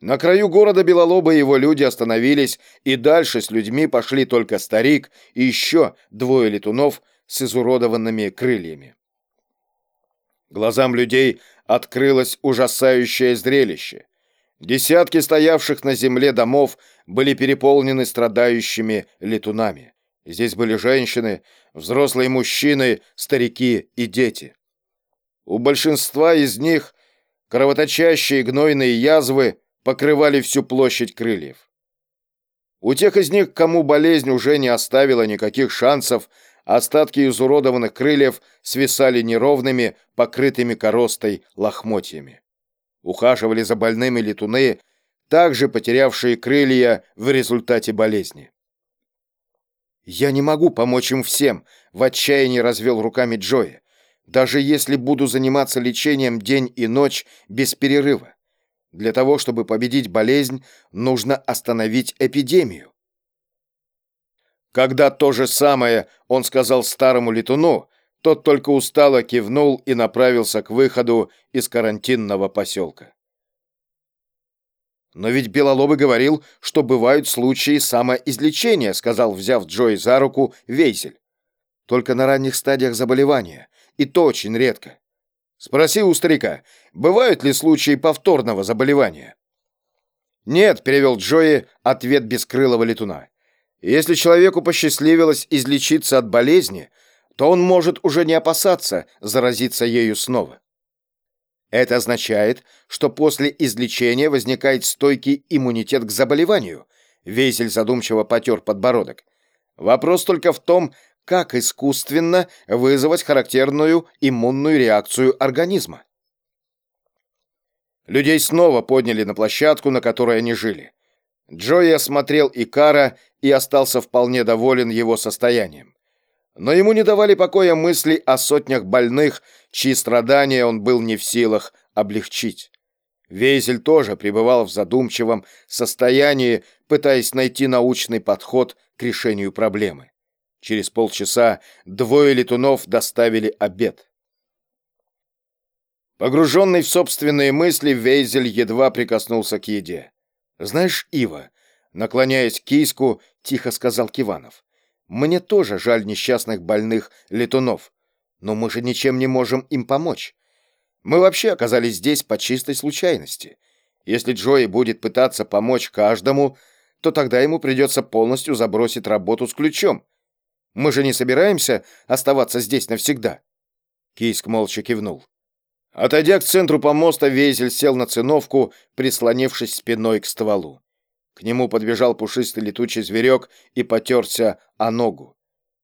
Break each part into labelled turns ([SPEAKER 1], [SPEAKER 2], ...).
[SPEAKER 1] На краю города Белолоба его люди остановились, и дальше с людьми пошли только старик и еще двое летунов с изуродованными крыльями. Глазам людей открылось ужасающее зрелище. Десятки стоявших на земле домов были переполнены страдающими летунами. Здесь были женщины, взрослые мужчины, старики и дети. У большинства из них кровоточащие гнойные язвы покрывали всю площадь крыльев. У тех из них, кому болезнь уже не оставила никаких шансов, остатки изуродованных крыльев свисали неровными, покрытыми коростой лохмотьями. Ухаживали за больными летуны, также потерявшие крылья в результате болезни. «Я не могу помочь им всем», — в отчаянии развел руками Джои, «даже если буду заниматься лечением день и ночь без перерыва. Для того, чтобы победить болезнь, нужно остановить эпидемию. Когда то же самое он сказал старому летуну, тот только устало кивнул и направился к выходу из карантинного поселка. «Но ведь Белолобый говорил, что бывают случаи самоизлечения», сказал, взяв Джой за руку, Вейсель. «Только на ранних стадиях заболевания, и то очень редко. Спроси у старика, бывают ли случаи повторного заболевания? Нет, перевел Джои ответ бескрылого летуна. Если человеку посчастливилось излечиться от болезни, то он может уже не опасаться заразиться ею снова. Это означает, что после излечения возникает стойкий иммунитет к заболеванию. Вейзель задумчиво потер подбородок. Вопрос только в том, как искусственно вызвать характерную иммунную реакцию организма. Людей снова подняли на площадку, на которой они жили. Джои осмотрел Икара и остался вполне доволен его состоянием. Но ему не давали покоя мысли о сотнях больных, чьи страдания он был не в силах облегчить. Вейзель тоже пребывал в задумчивом состоянии, пытаясь найти научный подход к решению проблемы. Через полчаса двое летунов доставили обед. Погруженный в собственные мысли, Вейзель едва прикоснулся к еде. «Знаешь, Ива», наклоняясь к киску, тихо сказал Киванов, «мне тоже жаль несчастных больных летунов, но мы же ничем не можем им помочь. Мы вообще оказались здесь по чистой случайности. Если Джои будет пытаться помочь каждому, то тогда ему придется полностью забросить работу с ключом. Мы же не собираемся оставаться здесь навсегда. Кийск молча кивнул. Отойдя к центру помоста, Вейзель сел на циновку, прислонившись спиной к стволу. К нему подбежал пушистый летучий зверек и потерся о ногу.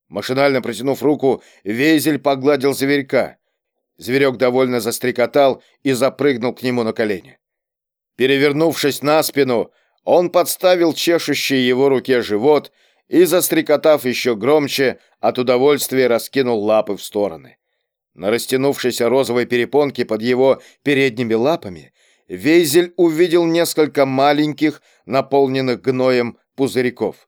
[SPEAKER 1] Машинально протянув руку, Вейзель погладил зверька. Зверек довольно застрекотал и запрыгнул к нему на колени. Перевернувшись на спину, он подставил чешущий его руке живот и, застрекотав еще громче, от удовольствия раскинул лапы в стороны. На растянувшейся розовой перепонке под его передними лапами Вейзель увидел несколько маленьких, наполненных гноем пузырьков.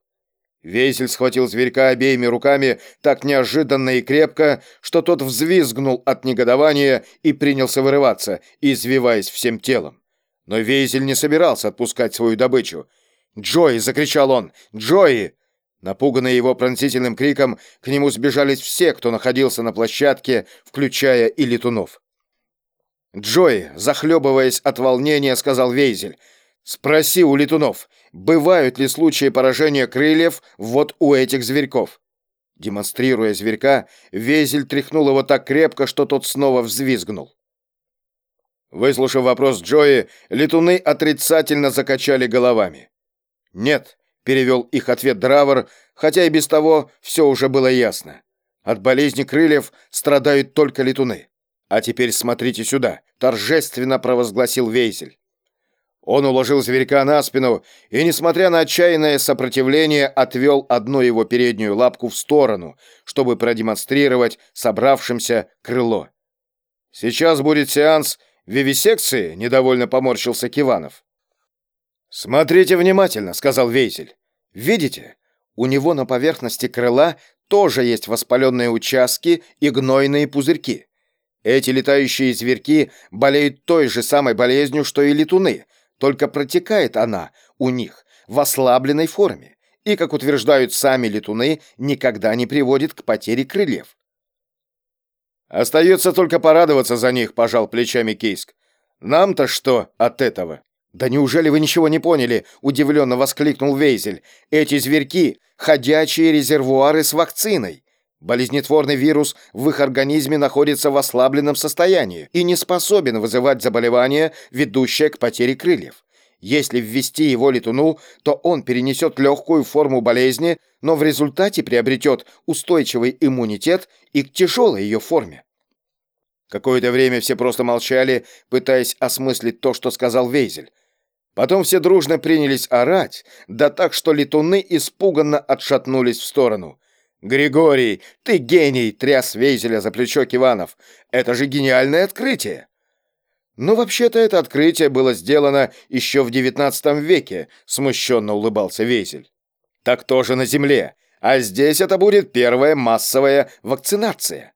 [SPEAKER 1] Вейзель схватил зверька обеими руками так неожиданно и крепко, что тот взвизгнул от негодования и принялся вырываться, извиваясь всем телом. Но Вейзель не собирался отпускать свою добычу. «Джои!» — закричал он. «Джои!» Напуганные его пронзительным криком, к нему сбежались все, кто находился на площадке, включая и летунов. «Джои, захлебываясь от волнения, сказал Вейзель, спроси у летунов, бывают ли случаи поражения крыльев вот у этих зверьков?» Демонстрируя зверька, Вейзель тряхнул его так крепко, что тот снова взвизгнул. Выслушав вопрос Джои, летуны отрицательно закачали головами. «Нет, перевел их ответ Дравер, хотя и без того все уже было ясно. От болезни крыльев страдают только летуны. А теперь смотрите сюда, торжественно провозгласил Вейзель. Он уложил зверька на спину и, несмотря на отчаянное сопротивление, отвел одну его переднюю лапку в сторону, чтобы продемонстрировать собравшимся крыло. «Сейчас будет сеанс вивисекции», — недовольно поморщился Киванов. «Смотрите внимательно», — сказал Вейзель. «Видите? У него на поверхности крыла тоже есть воспаленные участки и гнойные пузырьки. Эти летающие зверьки болеют той же самой болезнью, что и летуны, только протекает она у них в ослабленной форме и, как утверждают сами летуны, никогда не приводит к потере крыльев. «Остается только порадоваться за них», — пожал плечами Кейск. «Нам-то что от этого?» «Да неужели вы ничего не поняли?» — удивленно воскликнул Вейзель. «Эти зверьки — ходячие резервуары с вакциной. Болезнетворный вирус в их организме находится в ослабленном состоянии и не способен вызывать заболевание, ведущее к потере крыльев. Если ввести его летуну, то он перенесет легкую форму болезни, но в результате приобретет устойчивый иммунитет и к тяжелой ее форме. Какое-то время все просто молчали, пытаясь осмыслить то, что сказал Вейзель. Потом все дружно принялись орать, да так, что летуны испуганно отшатнулись в сторону. «Григорий, ты гений!» — тряс Вейзеля за плечо Киванов. «Это же гениальное открытие!» «Но вообще-то это открытие было сделано еще в XIX веке», — смущенно улыбался Вейзель. «Так тоже на Земле. А здесь это будет первая массовая вакцинация.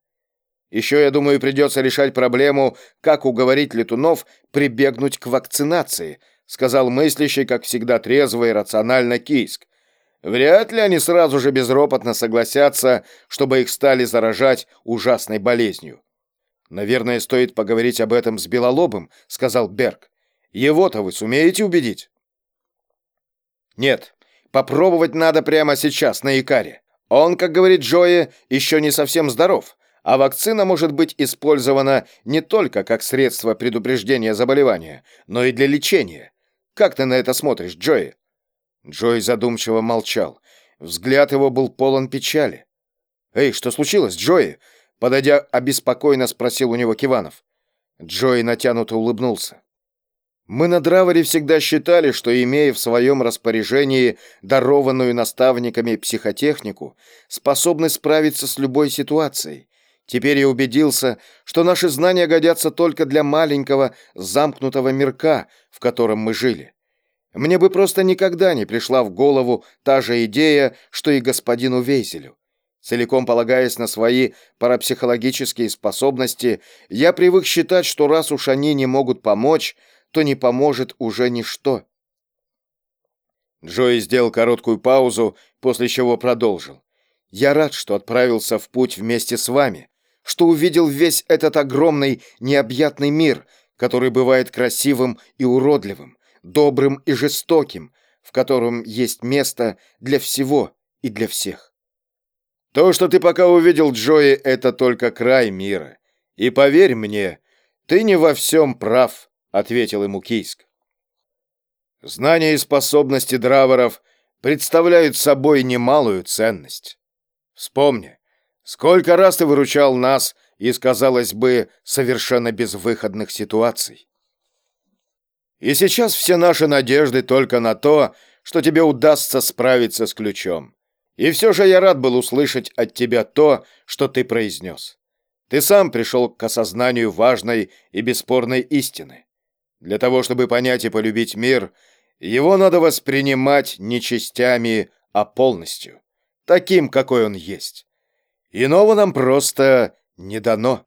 [SPEAKER 1] Еще, я думаю, придется решать проблему, как уговорить летунов прибегнуть к вакцинации», сказал мыслящий, как всегда, трезво и рационально Кийск. Вряд ли они сразу же безропотно согласятся, чтобы их стали заражать ужасной болезнью. «Наверное, стоит поговорить об этом с Белолобым», — сказал Берг. «Его-то вы сумеете убедить?» «Нет, попробовать надо прямо сейчас, на Икаре. Он, как говорит Джои, еще не совсем здоров, а вакцина может быть использована не только как средство предупреждения заболевания, но и для лечения. Как ты на это смотришь, Джои?» Джой задумчиво молчал. Взгляд его был полон печали. «Эй, что случилось, Джои?» Подойдя, обеспокоенно спросил у него Киванов. Джои натянуто улыбнулся. «Мы на Драворе всегда считали, что, имея в своем распоряжении дарованную наставниками психотехнику, способны справиться с любой ситуацией. Теперь я убедился, что наши знания годятся только для маленького замкнутого мирка, в котором мы жили. Мне бы просто никогда не пришла в голову та же идея, что и господину Вейзелю. Целиком полагаясь на свои парапсихологические способности, я привык считать, что раз уж они не могут помочь, то не поможет уже ничто. Джои сделал короткую паузу, после чего продолжил. «Я рад, что отправился в путь вместе с вами, что увидел весь этот огромный необъятный мир, который бывает красивым и уродливым, добрым и жестоким, в котором есть место для всего и для всех. То, что ты пока увидел, Джои, это только край мира. И поверь мне, ты не во всем прав, ответил ему Кийск. Знания и способности драворов представляют собой немалую ценность. Вспомни, сколько раз ты выручал нас из, казалось бы, совершенно безвыходных ситуаций. И сейчас все наши надежды только на то, что тебе удастся справиться с ключом. И все же я рад был услышать от тебя то, что ты произнес. Ты сам пришел к осознанию важной и бесспорной истины. Для того, чтобы понять и полюбить мир, его надо воспринимать не частями, а полностью, таким, какой он есть. Иного нам просто не дано.